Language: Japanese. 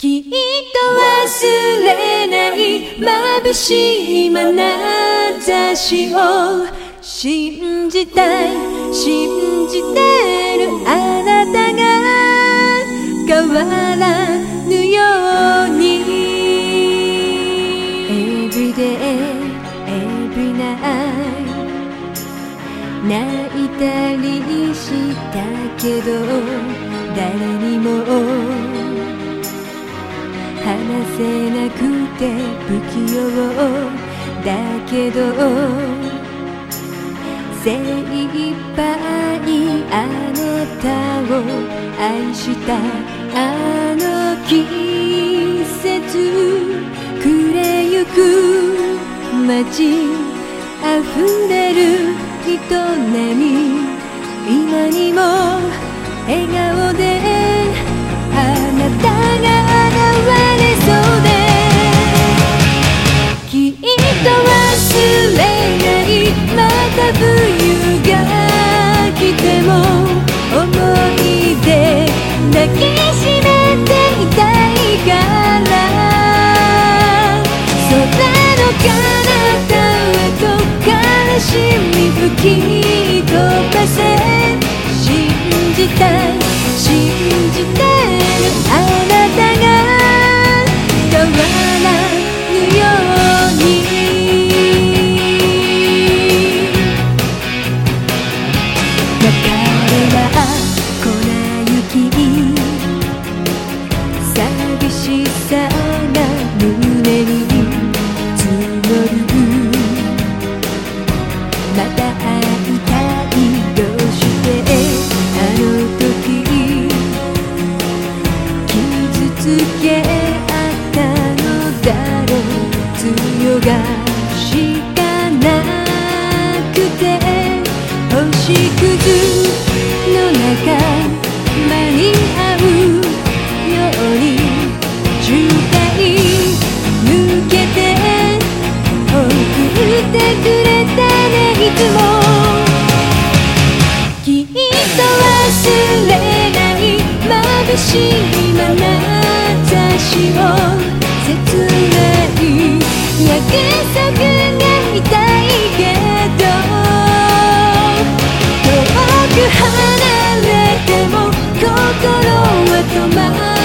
きっと忘れない眩しい眼差しを信じたい信じてるあなたが変わらぬように Every day, every night 泣いたりしたけど誰にも話せなくて不器用だけど精一杯あなたを愛したあの季節暮れゆく街溢れる人並み今にも笑顔であなたがきがしかなくて星屑の中間に合うように渋滞抜けて送ってくれたねいつもきっと忘れない眩しい眼差しを離れても心は止まらない